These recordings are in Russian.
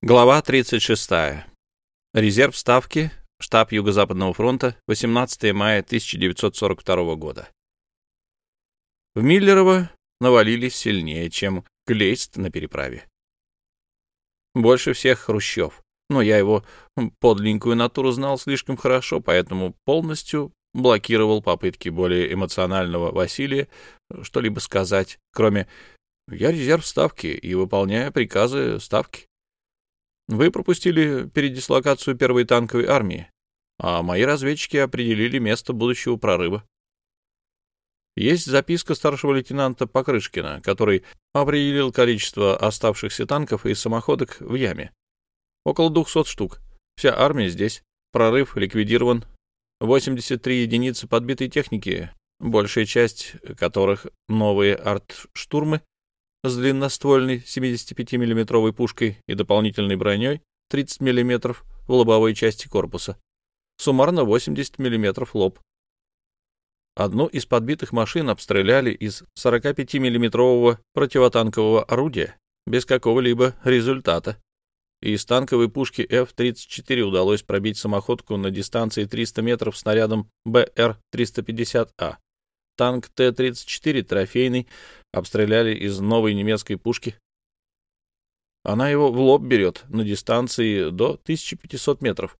Глава 36. Резерв Ставки. Штаб Юго-Западного фронта. 18 мая 1942 года. В Миллерово навалились сильнее, чем Клейст на переправе. Больше всех Хрущев, но я его подлинную натуру знал слишком хорошо, поэтому полностью блокировал попытки более эмоционального Василия что-либо сказать, кроме «я резерв Ставки и выполняю приказы Ставки». Вы пропустили передислокацию первой танковой армии, а мои разведчики определили место будущего прорыва. Есть записка старшего лейтенанта Покрышкина, который определил количество оставшихся танков и самоходок в яме. Около 200 штук. Вся армия здесь. Прорыв ликвидирован. 83 единицы подбитой техники, большая часть которых новые арт-штурмы с длинноствольной 75 миллиметровой пушкой и дополнительной броней 30 мм в лобовой части корпуса. Суммарно 80 мм лоб. Одну из подбитых машин обстреляли из 45 миллиметрового противотанкового орудия без какого-либо результата. Из танковой пушки F-34 удалось пробить самоходку на дистанции 300 метров снарядом БР-350А. Танк Т-34 трофейный обстреляли из новой немецкой пушки. Она его в лоб берет на дистанции до 1500 метров.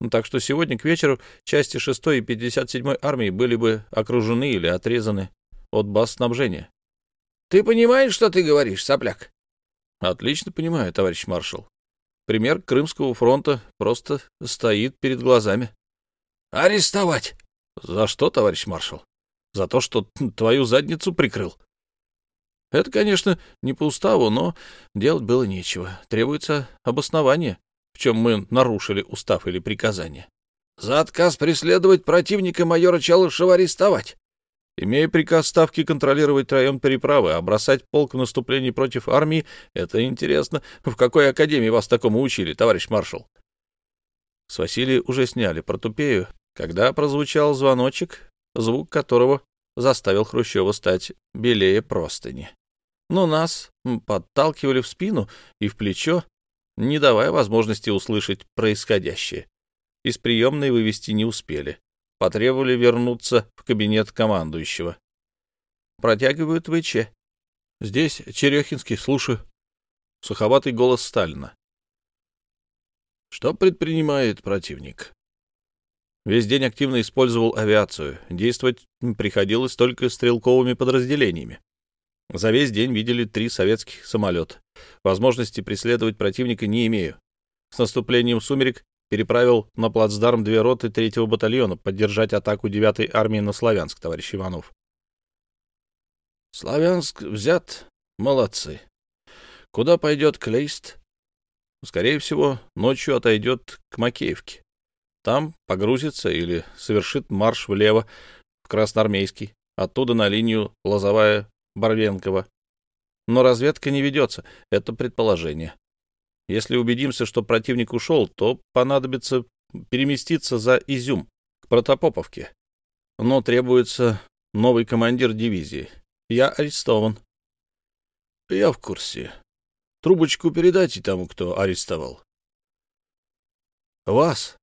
Ну, так что сегодня к вечеру части 6 и 57 армии были бы окружены или отрезаны от баз снабжения. — Ты понимаешь, что ты говоришь, сопляк? — Отлично понимаю, товарищ маршал. Пример Крымского фронта просто стоит перед глазами. — Арестовать! — За что, товарищ маршал? За то, что твою задницу прикрыл. Это, конечно, не по уставу, но делать было нечего. Требуется обоснование, в чем мы нарушили устав или приказание. За отказ преследовать противника майора Чалышева арестовать. Имея приказ Ставки контролировать район переправы, а бросать полк в наступлении против армии, это интересно. В какой академии вас такому учили, товарищ маршал? С Василия уже сняли протупею, когда прозвучал звоночек, звук которого заставил Хрущева стать белее простыни. Но нас подталкивали в спину и в плечо, не давая возможности услышать происходящее. Из приемной вывести не успели. Потребовали вернуться в кабинет командующего. Протягивают ВЧ. Здесь Черехинский, слушаю. Суховатый голос Сталина. Что предпринимает противник? Весь день активно использовал авиацию. Действовать приходилось только стрелковыми подразделениями. За весь день видели три советских самолета. Возможности преследовать противника не имею. С наступлением сумерек переправил на плацдарм две роты третьего батальона поддержать атаку 9-й армии на Славянск, товарищ Иванов. Славянск взят. Молодцы. Куда пойдет Клейст? Скорее всего, ночью отойдет к Макеевке. Там погрузится или совершит марш влево, в Красноармейский, оттуда на линию Лозовая-Барвенкова. Но разведка не ведется, это предположение. Если убедимся, что противник ушел, то понадобится переместиться за Изюм, к Протопоповке. Но требуется новый командир дивизии. Я арестован. Я в курсе. Трубочку передайте тому, кто арестовал. Вас,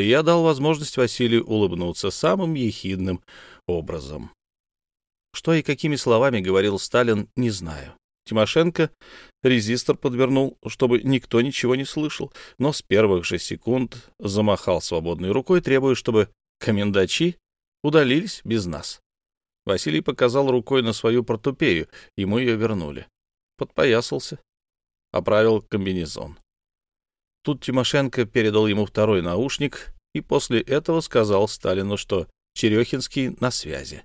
и я дал возможность Василию улыбнуться самым ехидным образом. Что и какими словами говорил Сталин, не знаю. Тимошенко резистор подвернул, чтобы никто ничего не слышал, но с первых же секунд замахал свободной рукой, требуя, чтобы комендачи удалились без нас. Василий показал рукой на свою портупею, ему ее вернули. Подпоясался, оправил комбинезон. Тут Тимошенко передал ему второй наушник и после этого сказал Сталину, что Черехинский на связи.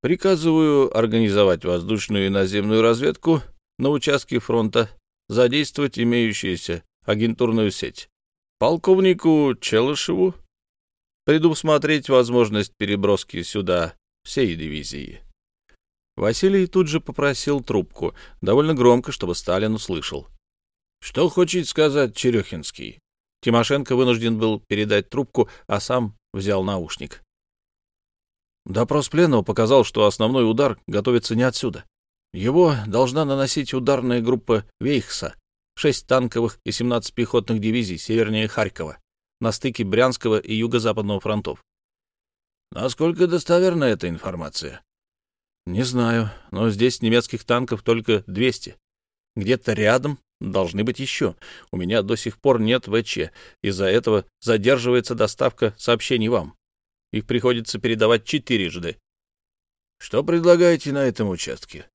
Приказываю организовать воздушную и наземную разведку на участке фронта, задействовать имеющуюся агентурную сеть. Полковнику Челышеву предусмотреть возможность переброски сюда всей дивизии. Василий тут же попросил трубку, довольно громко, чтобы Сталин услышал. Что хочет сказать Черехинский? Тимошенко вынужден был передать трубку, а сам взял наушник. Допрос пленного показал, что основной удар готовится не отсюда. Его должна наносить ударная группа Вейхса, шесть танковых и 17 пехотных дивизий севернее Харькова, на стыке Брянского и Юго-Западного фронтов. Насколько достоверна эта информация? Не знаю, но здесь немецких танков только 200. Где-то рядом должны быть еще. У меня до сих пор нет ВЧ. Из-за этого задерживается доставка сообщений вам. Их приходится передавать четырежды. Что предлагаете на этом участке?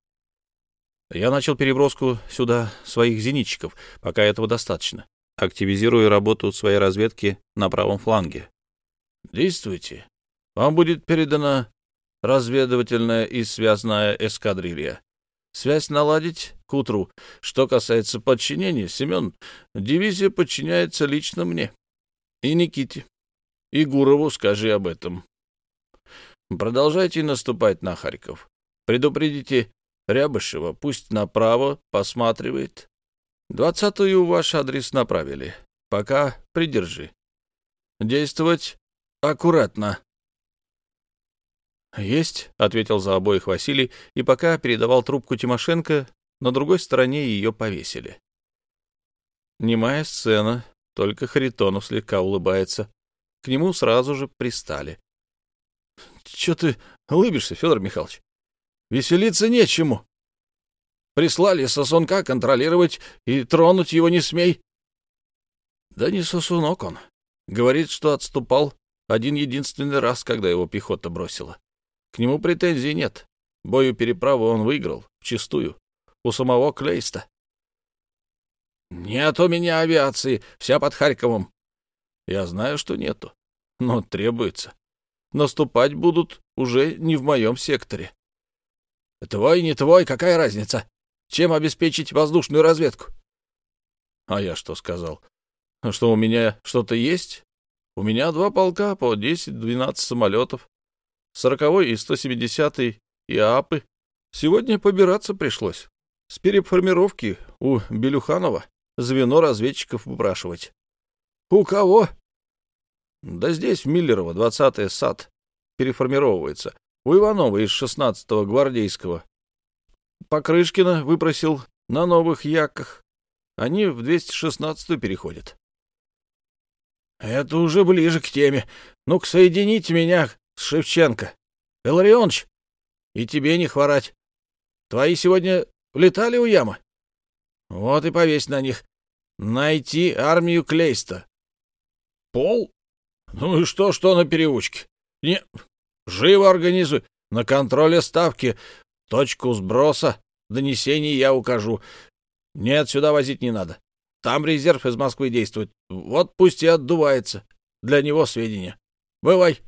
Я начал переброску сюда своих зенитчиков, пока этого достаточно. Активизирую работу своей разведки на правом фланге. Действуйте. Вам будет передана разведывательная и связная эскадрилья. Связь наладить к утру. Что касается подчинения, Семен, дивизия подчиняется лично мне. И Никите. И Гурову скажи об этом. Продолжайте наступать на Харьков. Предупредите Рябышева, пусть направо посматривает. Двадцатую ваш адрес направили. Пока придержи. Действовать аккуратно. «Есть», — ответил за обоих Василий, и пока передавал трубку Тимошенко, на другой стороне ее повесили. Немая сцена, только Харитонов слегка улыбается. К нему сразу же пристали. — Че ты улыбишься, Федор Михайлович? Веселиться нечему. Прислали сосунка контролировать и тронуть его не смей. Да не сосунок он. Говорит, что отступал один единственный раз, когда его пехота бросила. К нему претензий нет. Бою переправы он выиграл, вчистую, у самого Клейста. Нет у меня авиации, вся под Харьковом. Я знаю, что нету, но требуется. Наступать будут уже не в моем секторе. Твой, не твой, какая разница? Чем обеспечить воздушную разведку? А я что сказал? Что у меня что-то есть? У меня два полка по 10-12 самолетов. Сороковой и 170-й ИАПы. Сегодня побираться пришлось. С переформировки у Белюханова звено разведчиков выпрашивать. — У кого? — Да здесь, в Миллерово, 20-й САД. Переформировывается. У Иванова из 16-го гвардейского. Покрышкина выпросил на новых яках. Они в 216-ю переходят. — Это уже ближе к теме. Ну-ка, соедините меня с Шевченко. Илларионович, и тебе не хворать. Твои сегодня летали у ямы? Вот и повесь на них. Найти армию Клейста. Пол? Ну и что, что на переучке? Не, живо организуй. На контроле ставки. Точку сброса. Донесений я укажу. Нет, сюда возить не надо. Там резерв из Москвы действует. Вот пусть и отдувается. Для него сведения. Бывай.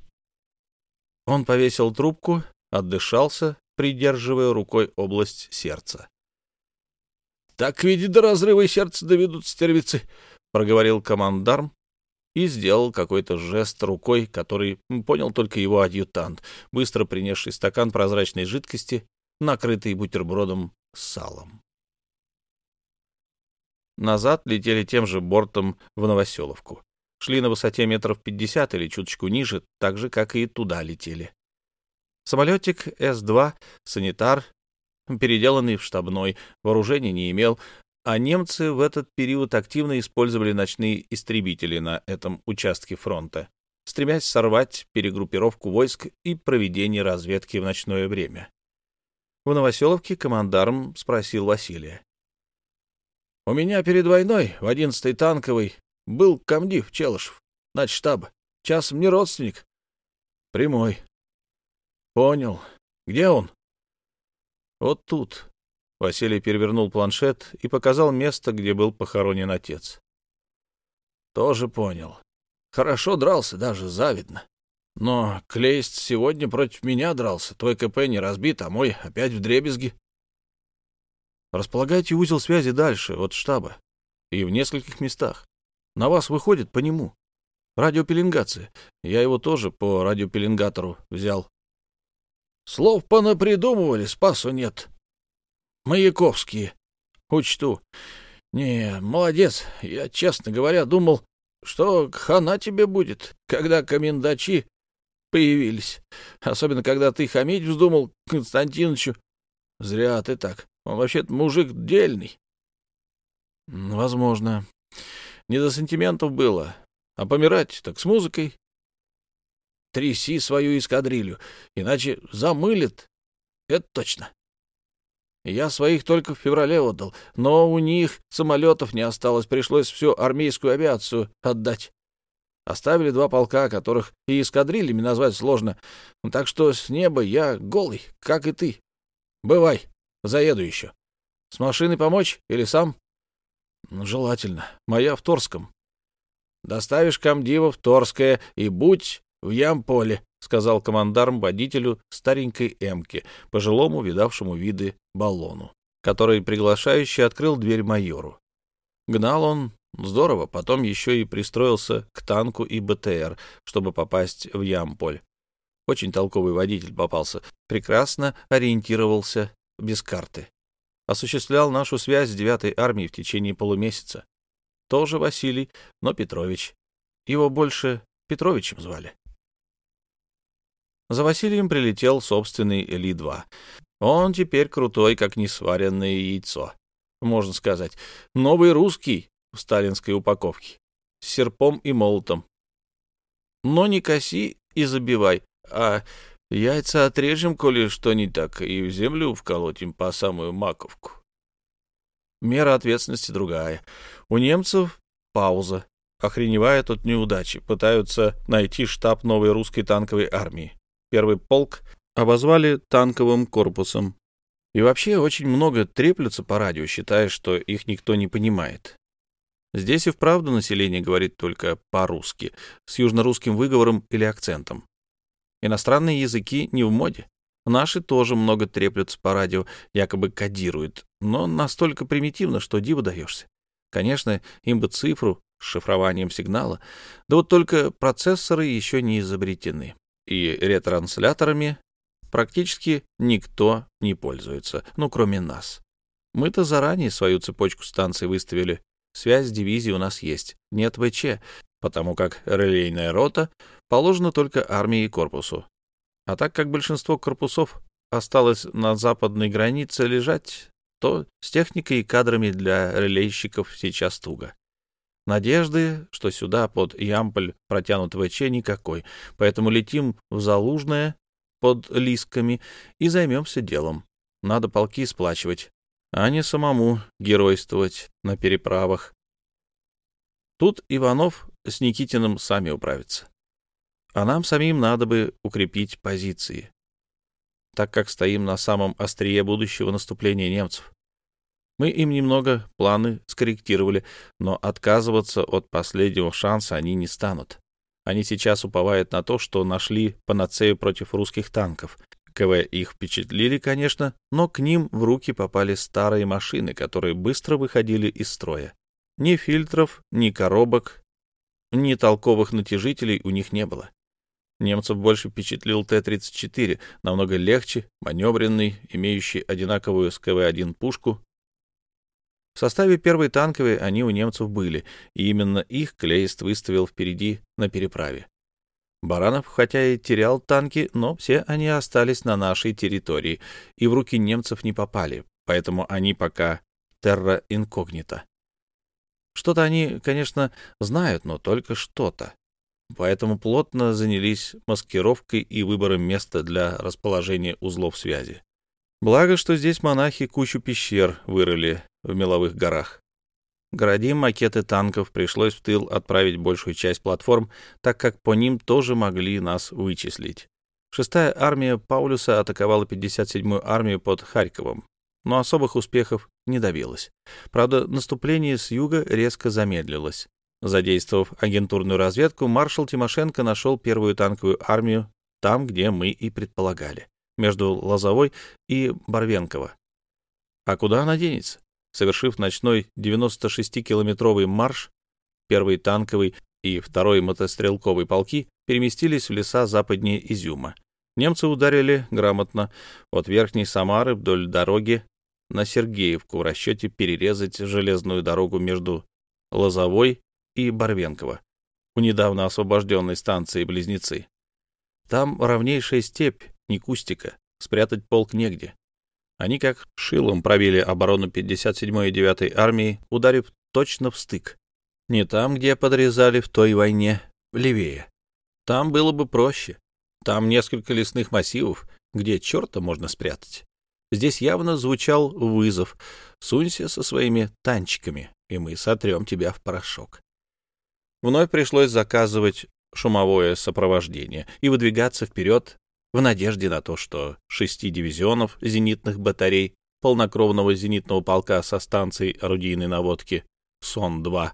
Он повесил трубку, отдышался, придерживая рукой область сердца. — Так, види, до разрыва сердца доведут стервицы, — проговорил командарм и сделал какой-то жест рукой, который понял только его адъютант, быстро принесший стакан прозрачной жидкости, накрытый бутербродом с салом. Назад летели тем же бортом в Новоселовку шли на высоте метров пятьдесят или чуточку ниже, так же, как и туда летели. Самолетик С-2, санитар, переделанный в штабной, вооружения не имел, а немцы в этот период активно использовали ночные истребители на этом участке фронта, стремясь сорвать перегруппировку войск и проведение разведки в ночное время. В Новоселовке командарм спросил Василия. — У меня перед войной в 11-й танковой был комдив Челышев, штаба. Час мне родственник. Прямой. Понял. Где он? Вот тут. Василий перевернул планшет и показал место, где был похоронен отец. Тоже понял. Хорошо дрался, даже завидно. Но Клейст сегодня против меня дрался. Твой КП не разбит, а мой опять в дребезги. Располагайте узел связи дальше, от штаба. И в нескольких местах. На вас выходит по нему. Радиопеленгация. Я его тоже по радиопеленгатору взял. Слов понапридумывали, спасу нет. Маяковские. Учту. Не, молодец. Я, честно говоря, думал, что хана тебе будет, когда комендачи появились. Особенно, когда ты хамить вздумал Константиновичу. Зря ты так. Он вообще-то мужик дельный. Возможно. Не до сантиментов было. А помирать так с музыкой. Тряси свою эскадрилью, иначе замылит. Это точно. Я своих только в феврале отдал, но у них самолетов не осталось, пришлось всю армейскую авиацию отдать. Оставили два полка, которых и эскадрильями назвать сложно, так что с неба я голый, как и ты. Бывай, заеду еще. С машиной помочь или сам? Ну, желательно. Моя в Торском. Доставишь комдива в Торское и будь в Ямполе, — сказал командарм водителю старенькой эмки, пожилому, видавшему виды баллону, который приглашающий открыл дверь майору. Гнал он здорово, потом еще и пристроился к танку и БТР, чтобы попасть в Ямполь. Очень толковый водитель попался, прекрасно ориентировался без карты. Осуществлял нашу связь с девятой армией в течение полумесяца. Тоже Василий, но Петрович. Его больше Петровичем звали. За Василием прилетел собственный Ли-2. Он теперь крутой, как несваренное яйцо. Можно сказать, новый русский в сталинской упаковке, с серпом и молотом. Но не коси и забивай, а яйца отрежем, коли что не так, и в землю вколотим по самую маковку. Мера ответственности другая. У немцев пауза. Охреневают от неудачи, пытаются найти штаб новой русской танковой армии. Первый полк обозвали танковым корпусом. И вообще очень много треплются по радио, считая, что их никто не понимает. Здесь и вправду население говорит только по-русски, с южнорусским выговором или акцентом. Иностранные языки не в моде. Наши тоже много треплются по радио, якобы кодируют, но настолько примитивно, что диво даешься. Конечно, им бы цифру с шифрованием сигнала, да вот только процессоры еще не изобретены, и ретрансляторами практически никто не пользуется, ну, кроме нас. Мы-то заранее свою цепочку станций выставили, связь с дивизией у нас есть, нет ВЧ, потому как релейная рота положена только армии и корпусу. А так как большинство корпусов осталось на западной границе лежать, то с техникой и кадрами для релейщиков сейчас туго. Надежды, что сюда под Ямполь протянут ВЧ, никакой, поэтому летим в Залужное под Лисками и займемся делом. Надо полки сплачивать, а не самому геройствовать на переправах. Тут Иванов с Никитиным сами управятся. А нам самим надо бы укрепить позиции, так как стоим на самом острие будущего наступления немцев. Мы им немного планы скорректировали, но отказываться от последнего шанса они не станут. Они сейчас уповают на то, что нашли панацею против русских танков. КВ их впечатлили, конечно, но к ним в руки попали старые машины, которые быстро выходили из строя. Ни фильтров, ни коробок, ни толковых натяжителей у них не было. Немцев больше впечатлил Т-34, намного легче, маневренный, имеющий одинаковую с КВ-1 пушку. В составе первой танковой они у немцев были, и именно их Клейст выставил впереди на переправе. Баранов, хотя и терял танки, но все они остались на нашей территории и в руки немцев не попали, поэтому они пока терра инкогнито. Что-то они, конечно, знают, но только что-то поэтому плотно занялись маскировкой и выбором места для расположения узлов связи. Благо, что здесь монахи кучу пещер вырыли в меловых горах. Городим макеты танков пришлось в тыл отправить большую часть платформ, так как по ним тоже могли нас вычислить. Шестая армия Паулюса атаковала 57-ю армию под Харьковом, но особых успехов не добилась. Правда, наступление с юга резко замедлилось. Задействовав агентурную разведку, маршал Тимошенко нашел первую танковую армию там, где мы и предполагали, между Лозовой и Барвенково. А куда она денется? Совершив ночной 96-километровый марш, первый танковый и второй мотострелковый полки переместились в леса западнее Изюма. Немцы ударили грамотно от Верхней Самары вдоль дороги на Сергеевку в расчете перерезать железную дорогу между Лозовой и Барвенково, у недавно освобожденной станции Близнецы. Там ровнейшая степь, не кустика, спрятать полк негде. Они как шилом пробили оборону 57-й и 9-й армии, ударив точно в стык. Не там, где подрезали в той войне, левее. Там было бы проще. Там несколько лесных массивов, где черта можно спрятать. Здесь явно звучал вызов. Сунься со своими танчиками, и мы сотрем тебя в порошок. Вновь пришлось заказывать шумовое сопровождение и выдвигаться вперед в надежде на то, что шести дивизионов зенитных батарей полнокровного зенитного полка со станцией орудийной наводки СОН-2,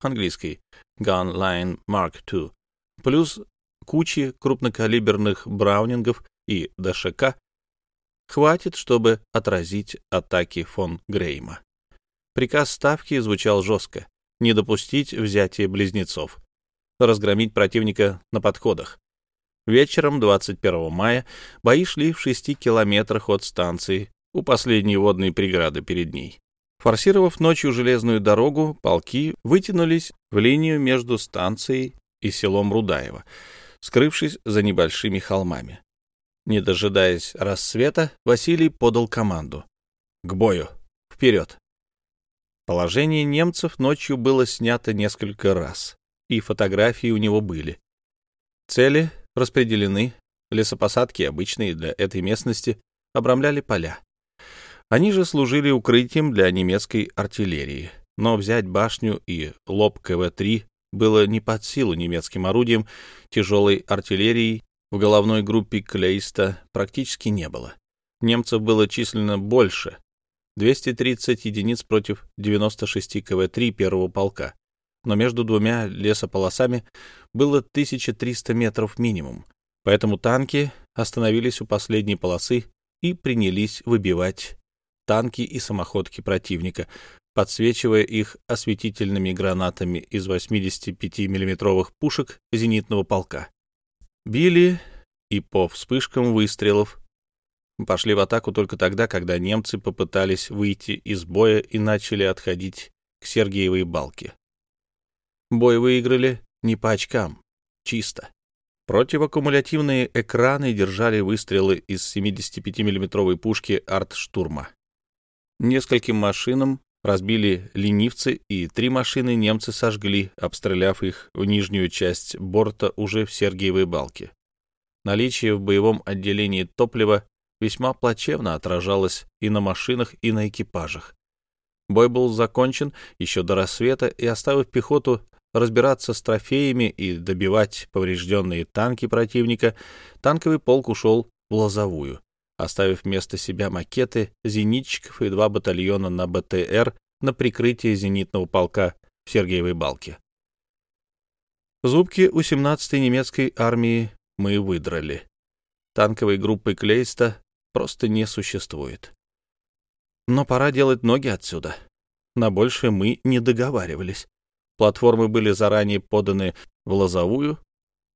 английский Gun Line Mark II, плюс кучи крупнокалиберных браунингов и ДШК хватит, чтобы отразить атаки фон Грейма. Приказ Ставки звучал жестко — не допустить взятия близнецов, разгромить противника на подходах. Вечером 21 мая бои шли в шести километрах от станции, у последней водной преграды перед ней. Форсировав ночью железную дорогу, полки вытянулись в линию между станцией и селом Рудаево, скрывшись за небольшими холмами. Не дожидаясь рассвета, Василий подал команду. «К бою! Вперед!» Положение немцев ночью было снято несколько раз, и фотографии у него были. Цели распределены, лесопосадки, обычные для этой местности, обрамляли поля. Они же служили укрытием для немецкой артиллерии, но взять башню и лоб КВ-3 было не под силу немецким орудиям, тяжелой артиллерии в головной группе Клейста практически не было. Немцев было численно больше, 230 единиц против 96 КВ-3 первого полка, но между двумя лесополосами было 1300 метров минимум, поэтому танки остановились у последней полосы и принялись выбивать танки и самоходки противника, подсвечивая их осветительными гранатами из 85 миллиметровых пушек зенитного полка. Били и по вспышкам выстрелов пошли в атаку только тогда, когда немцы попытались выйти из боя и начали отходить к Сергеевой балке. Бой выиграли не по очкам, чисто. Противокумулятивные экраны держали выстрелы из 75 миллиметровой пушки «Артштурма». Нескольким машинам разбили ленивцы, и три машины немцы сожгли, обстреляв их в нижнюю часть борта уже в Сергиевой балке. Наличие в боевом отделении топлива весьма плачевно отражалось и на машинах, и на экипажах. Бой был закончен еще до рассвета, и, оставив пехоту разбираться с трофеями и добивать поврежденные танки противника, танковый полк ушел в Лозовую оставив вместо себя макеты зенитчиков и два батальона на БТР на прикрытие зенитного полка в Сергеевой Балке. Зубки у 17-й немецкой армии мы выдрали. Танковой группы Клейста просто не существует. Но пора делать ноги отсюда. На больше мы не договаривались. Платформы были заранее поданы в Лозовую,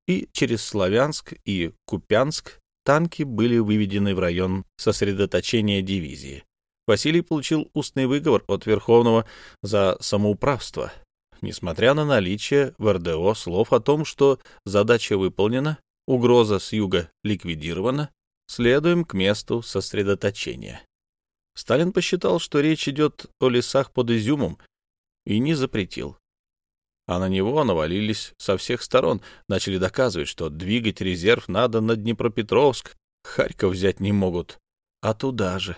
и через Славянск и Купянск танки были выведены в район сосредоточения дивизии. Василий получил устный выговор от Верховного за самоуправство, несмотря на наличие в РДО слов о том, что задача выполнена, угроза с юга ликвидирована, следуем к месту сосредоточения. Сталин посчитал, что речь идет о лесах под Изюмом, и не запретил а на него навалились со всех сторон, начали доказывать, что двигать резерв надо на Днепропетровск, Харьков взять не могут, а туда же.